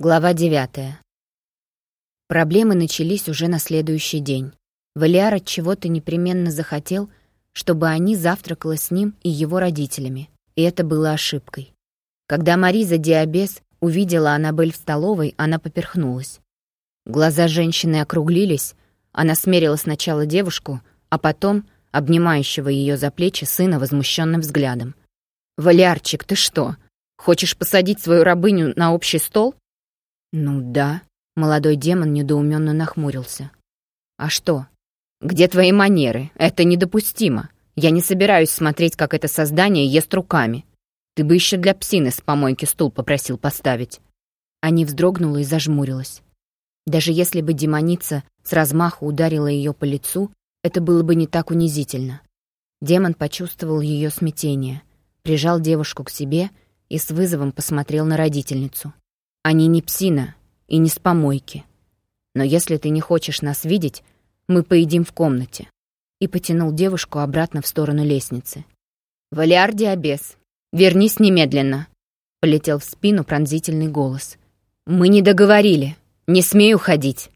Глава девятая. Проблемы начались уже на следующий день. Валиар от чего-то непременно захотел, чтобы они завтракала с ним и его родителями, и это было ошибкой. Когда Мариза Диабес увидела Аннабель в столовой, она поперхнулась. Глаза женщины округлились, она смерила сначала девушку, а потом обнимающего ее за плечи сына возмущенным взглядом. «Валиарчик, ты что, хочешь посадить свою рабыню на общий стол?» «Ну да», — молодой демон недоуменно нахмурился. «А что? Где твои манеры? Это недопустимо. Я не собираюсь смотреть, как это создание ест руками. Ты бы еще для псины с помойки стул попросил поставить». Ани вздрогнула и зажмурилась. Даже если бы демоница с размаху ударила ее по лицу, это было бы не так унизительно. Демон почувствовал ее смятение, прижал девушку к себе и с вызовом посмотрел на родительницу. Они не псина и не с помойки. Но если ты не хочешь нас видеть, мы поедим в комнате». И потянул девушку обратно в сторону лестницы. «Валиар Диабес, вернись немедленно!» Полетел в спину пронзительный голос. «Мы не договорили! Не смею ходить!»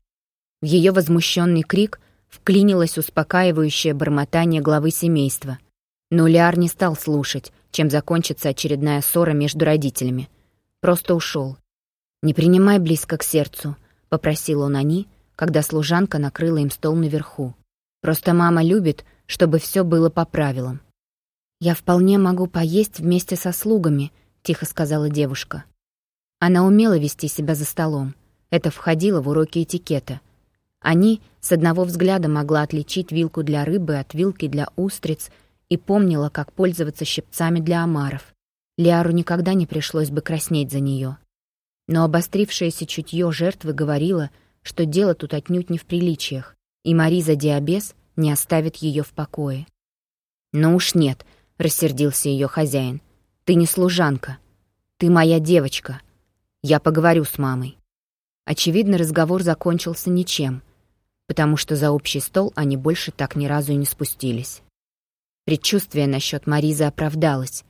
В ее возмущенный крик вклинилось успокаивающее бормотание главы семейства. Но Лиар не стал слушать, чем закончится очередная ссора между родителями. Просто ушел, «Не принимай близко к сердцу», — попросил он они, когда служанка накрыла им стол наверху. «Просто мама любит, чтобы все было по правилам». «Я вполне могу поесть вместе со слугами», — тихо сказала девушка. Она умела вести себя за столом. Это входило в уроки этикета. Они с одного взгляда могла отличить вилку для рыбы от вилки для устриц и помнила, как пользоваться щипцами для омаров. Лиару никогда не пришлось бы краснеть за нее. Но обострившееся чутье жертвы говорило, что дело тут отнюдь не в приличиях, и Мариза Диабес не оставит ее в покое. «Ну уж нет», — рассердился ее хозяин. «Ты не служанка. Ты моя девочка. Я поговорю с мамой». Очевидно, разговор закончился ничем, потому что за общий стол они больше так ни разу и не спустились. Предчувствие насчет Маризы оправдалось.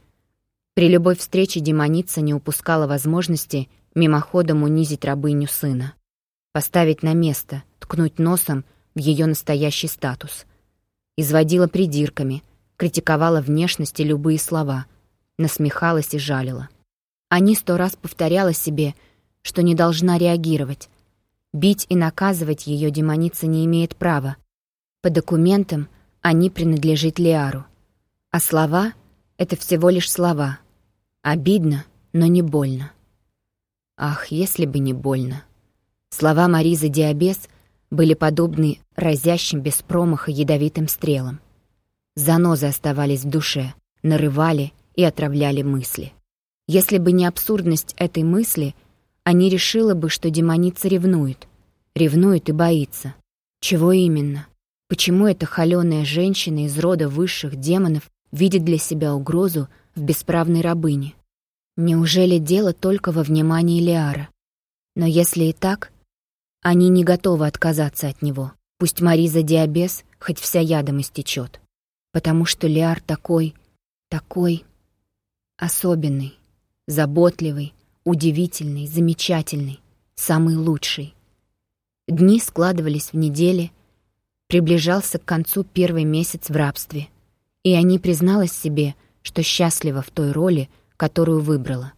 При любой встрече демоница не упускала возможности мимоходом унизить рабыню сына, поставить на место, ткнуть носом в ее настоящий статус. Изводила придирками, критиковала внешность и любые слова, насмехалась и жалила. Они сто раз повторяла себе, что не должна реагировать. Бить и наказывать ее демоница не имеет права. По документам они принадлежит Лиару. А слова — это всего лишь слова. Обидно, но не больно. Ах, если бы не больно. Слова Маризы Диабес были подобны разящим без промаха ядовитым стрелам. Занозы оставались в душе, нарывали и отравляли мысли. Если бы не абсурдность этой мысли, они решила бы, что демоница ревнует. Ревнует и боится. Чего именно? Почему эта холёная женщина из рода высших демонов видит для себя угрозу в бесправной рабыне? Неужели дело только во внимании Лиара? Но если и так, они не готовы отказаться от него. Пусть Мариза Диабес хоть вся ядом истечет. Потому что Лиар такой, такой особенный, заботливый, удивительный, замечательный, самый лучший. Дни складывались в недели, приближался к концу первый месяц в рабстве, и они призналась себе, что счастлива в той роли, которую выбрала.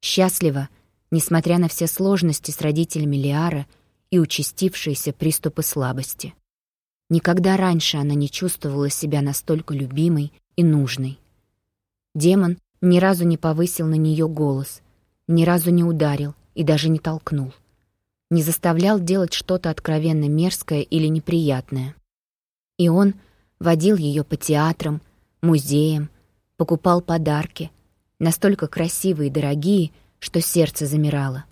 Счастлива, несмотря на все сложности с родителями Лиара и участившиеся приступы слабости. Никогда раньше она не чувствовала себя настолько любимой и нужной. Демон ни разу не повысил на нее голос, ни разу не ударил и даже не толкнул. Не заставлял делать что-то откровенно мерзкое или неприятное. И он водил ее по театрам, музеям, покупал подарки — настолько красивые и дорогие, что сердце замирало.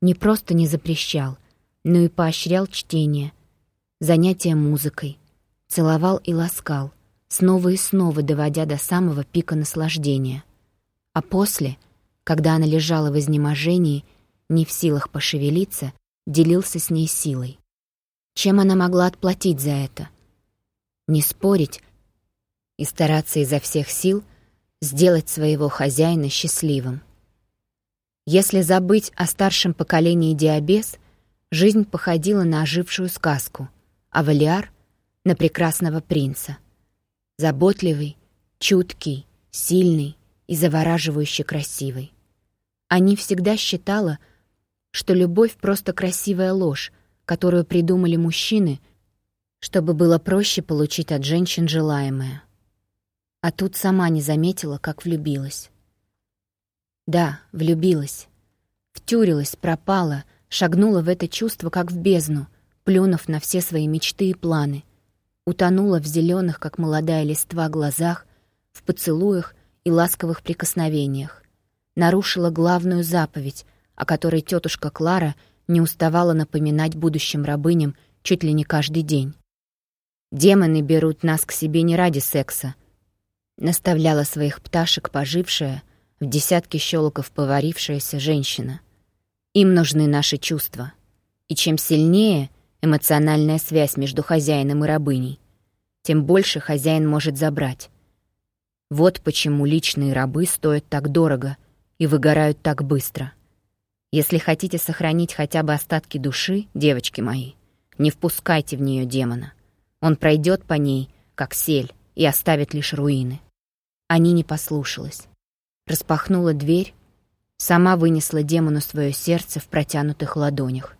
Не просто не запрещал, но и поощрял чтение, занятия музыкой, целовал и ласкал, снова и снова доводя до самого пика наслаждения. А после, когда она лежала в изнеможении, не в силах пошевелиться, делился с ней силой. Чем она могла отплатить за это? Не спорить и стараться изо всех сил — сделать своего хозяина счастливым. Если забыть о старшем поколении диабез, жизнь походила на ожившую сказку, а Валиар — на прекрасного принца. Заботливый, чуткий, сильный и завораживающе красивый. Они всегда считала, что любовь — просто красивая ложь, которую придумали мужчины, чтобы было проще получить от женщин желаемое. А тут сама не заметила, как влюбилась. Да, влюбилась. Втюрилась, пропала, шагнула в это чувство, как в бездну, плюнув на все свои мечты и планы. Утонула в зеленых, как молодая листва, глазах, в поцелуях и ласковых прикосновениях. Нарушила главную заповедь, о которой тетушка Клара не уставала напоминать будущим рабыням чуть ли не каждый день. «Демоны берут нас к себе не ради секса», — наставляла своих пташек пожившая — в десятки щелоков поварившаяся женщина. Им нужны наши чувства. И чем сильнее эмоциональная связь между хозяином и рабыней, тем больше хозяин может забрать. Вот почему личные рабы стоят так дорого и выгорают так быстро. Если хотите сохранить хотя бы остатки души, девочки мои, не впускайте в нее демона. Он пройдет по ней, как сель, и оставит лишь руины. Они не послушалась распахнула дверь, сама вынесла демону свое сердце в протянутых ладонях.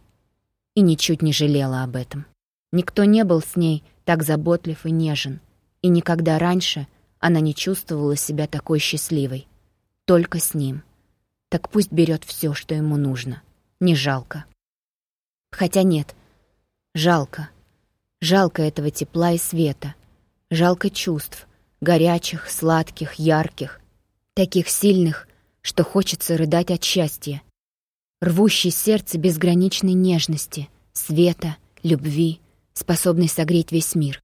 И ничуть не жалела об этом. Никто не был с ней так заботлив и нежен, и никогда раньше она не чувствовала себя такой счастливой. Только с ним. Так пусть берет все, что ему нужно. Не жалко. Хотя нет, жалко. Жалко этого тепла и света. Жалко чувств, горячих, сладких, ярких, таких сильных, что хочется рыдать от счастья, рвущей сердце безграничной нежности, света, любви, способной согреть весь мир.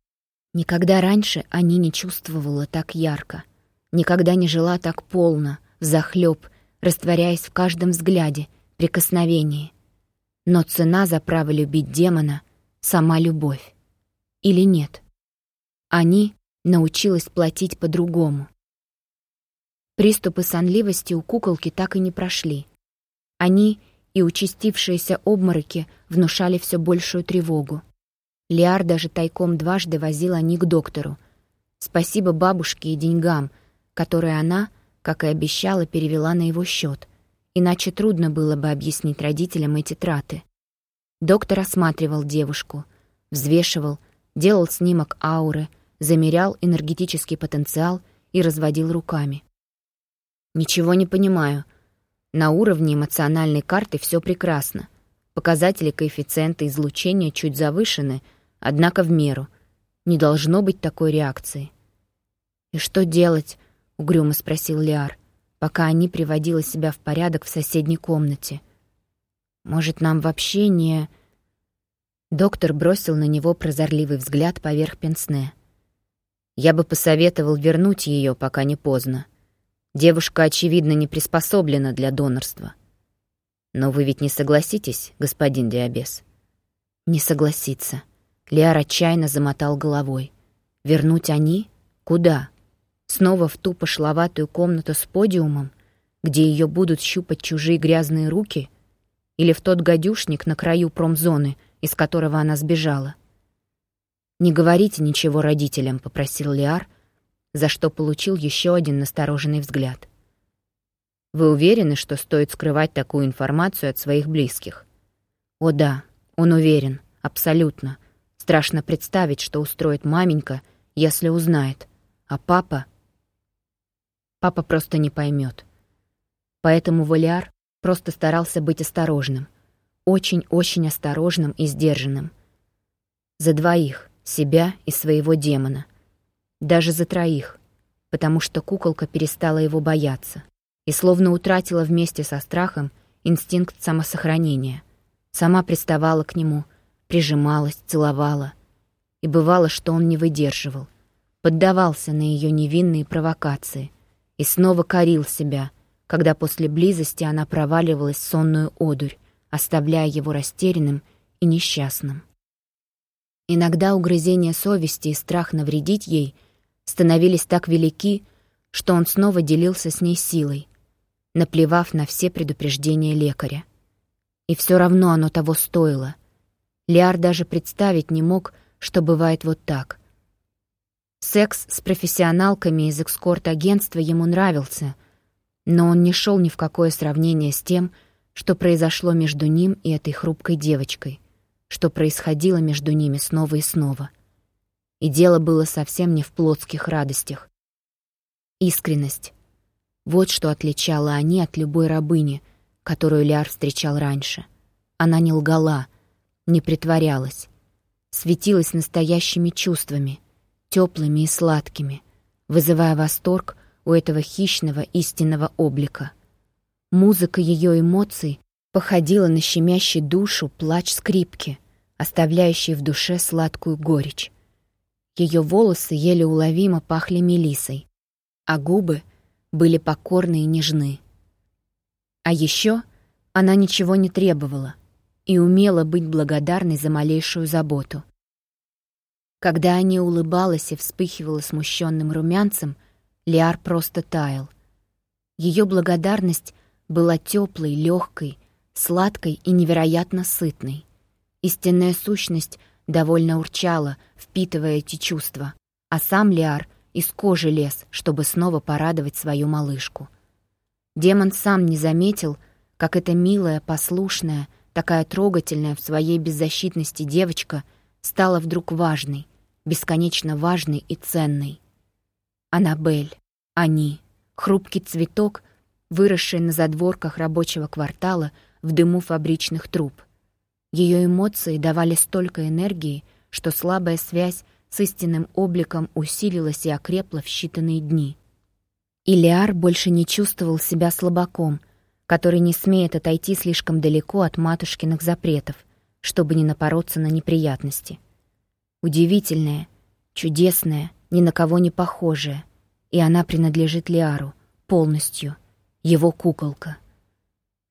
Никогда раньше они не чувствовала так ярко, никогда не жила так полно, взахлёб, растворяясь в каждом взгляде, прикосновении. Но цена за право любить демона — сама любовь. Или нет? Они научилась платить по-другому. Приступы сонливости у куколки так и не прошли. Они и участившиеся обмороки внушали все большую тревогу. Лиар даже тайком дважды возил они к доктору. Спасибо бабушке и деньгам, которые она, как и обещала, перевела на его счет. Иначе трудно было бы объяснить родителям эти траты. Доктор осматривал девушку, взвешивал, делал снимок ауры, замерял энергетический потенциал и разводил руками. Ничего не понимаю. На уровне эмоциональной карты все прекрасно. Показатели коэффициента излучения чуть завышены, однако в меру. Не должно быть такой реакции. «И что делать?» — угрюмо спросил Лиар, пока они приводила себя в порядок в соседней комнате. «Может, нам вообще не...» Доктор бросил на него прозорливый взгляд поверх пенсне. «Я бы посоветовал вернуть ее, пока не поздно. Девушка, очевидно, не приспособлена для донорства. Но вы ведь не согласитесь, господин Диабес? Не согласиться. Лиар отчаянно замотал головой. Вернуть они? Куда? Снова в ту пошловатую комнату с подиумом, где ее будут щупать чужие грязные руки? Или в тот гадюшник на краю промзоны, из которого она сбежала? «Не говорите ничего родителям», — попросил Лиар, — за что получил еще один настороженный взгляд. «Вы уверены, что стоит скрывать такую информацию от своих близких?» «О да, он уверен, абсолютно. Страшно представить, что устроит маменька, если узнает. А папа...» Папа просто не поймет. Поэтому Валиар просто старался быть осторожным. Очень-очень осторожным и сдержанным. За двоих, себя и своего демона. Даже за троих, потому что куколка перестала его бояться и словно утратила вместе со страхом инстинкт самосохранения. Сама приставала к нему, прижималась, целовала. И бывало, что он не выдерживал, поддавался на ее невинные провокации и снова корил себя, когда после близости она проваливалась в сонную одурь, оставляя его растерянным и несчастным. Иногда угрызение совести и страх навредить ей — становились так велики, что он снова делился с ней силой. наплевав на все предупреждения лекаря. И все равно оно того стоило. Лиар даже представить не мог, что бывает вот так. Секс с профессионалками из экскорт-агентства ему нравился, но он не шел ни в какое сравнение с тем, что произошло между ним и этой хрупкой девочкой, что происходило между ними снова и снова. И дело было совсем не в плотских радостях. Искренность. Вот что отличало они от любой рабыни, которую Ляр встречал раньше. Она не лгала, не притворялась, светилась настоящими чувствами, теплыми и сладкими, вызывая восторг у этого хищного истинного облика. Музыка ее эмоций походила на щемящий душу плач скрипки, оставляющий в душе сладкую горечь. Ее волосы еле уловимо пахли мелисой, а губы были покорны и нежны. А еще она ничего не требовала и умела быть благодарной за малейшую заботу. Когда они улыбалась и вспыхивала смущенным румянцем, Лиар просто таял. Ее благодарность была теплой, легкой, сладкой и невероятно сытной. Истинная сущность довольно урчала, впитывая эти чувства, а сам Лиар — из кожи лез, чтобы снова порадовать свою малышку. Демон сам не заметил, как эта милая, послушная, такая трогательная в своей беззащитности девочка стала вдруг важной, бесконечно важной и ценной. Аннабель, они, хрупкий цветок, выросший на задворках рабочего квартала в дыму фабричных труб. Ее эмоции давали столько энергии, что слабая связь с истинным обликом усилилась и окрепла в считанные дни. Илиар больше не чувствовал себя слабаком, который не смеет отойти слишком далеко от матушкиных запретов, чтобы не напороться на неприятности. Удивительная, чудесная, ни на кого не похожая, и она принадлежит Лиару полностью, его куколка.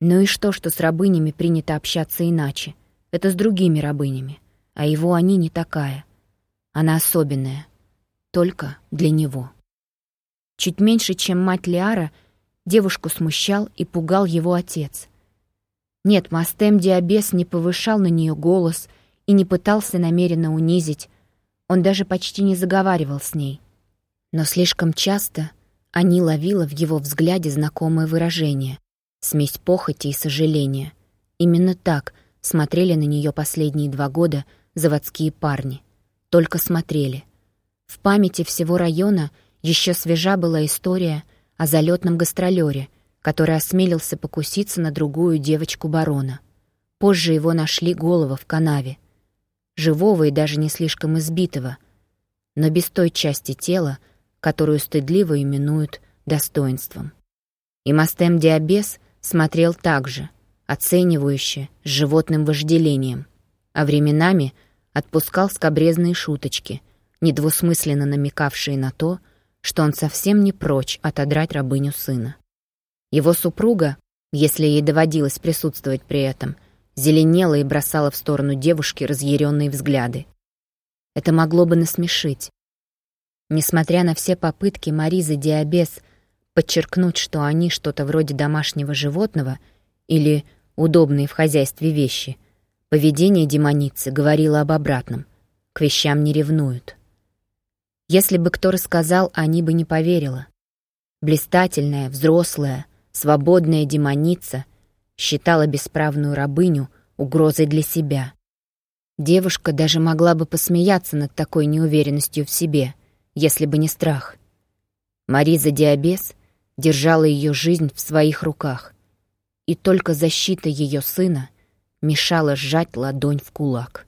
Ну и что, что с рабынями принято общаться иначе? Это с другими рабынями, а его они не такая. Она особенная. Только для него. Чуть меньше, чем мать Лиара, девушку смущал и пугал его отец. Нет, Мастем Диабес не повышал на нее голос и не пытался намеренно унизить, он даже почти не заговаривал с ней. Но слишком часто они ловила в его взгляде знакомое выражение, смесь похоти и сожаления. Именно так смотрели на нее последние два года заводские парни — только смотрели. В памяти всего района еще свежа была история о залетном гастролере, который осмелился покуситься на другую девочку барона. Позже его нашли голова в канаве. Живого и даже не слишком избитого, но без той части тела, которую стыдливо именуют достоинством. И Мастем Диабес смотрел так же, оценивающе, с животным вожделением, а временами — отпускал скобрезные шуточки, недвусмысленно намекавшие на то, что он совсем не прочь отодрать рабыню сына. Его супруга, если ей доводилось присутствовать при этом, зеленела и бросала в сторону девушки разъяренные взгляды. Это могло бы насмешить. Несмотря на все попытки Маризы Диабес подчеркнуть, что они что-то вроде домашнего животного или удобные в хозяйстве вещи — Поведение демоницы говорило об обратном. К вещам не ревнуют. Если бы кто рассказал, они бы не поверила. Блистательная, взрослая, свободная демоница считала бесправную рабыню угрозой для себя. Девушка даже могла бы посмеяться над такой неуверенностью в себе, если бы не страх. Мариза Диабес держала ее жизнь в своих руках, и только защита ее сына — мешала сжать ладонь в кулак.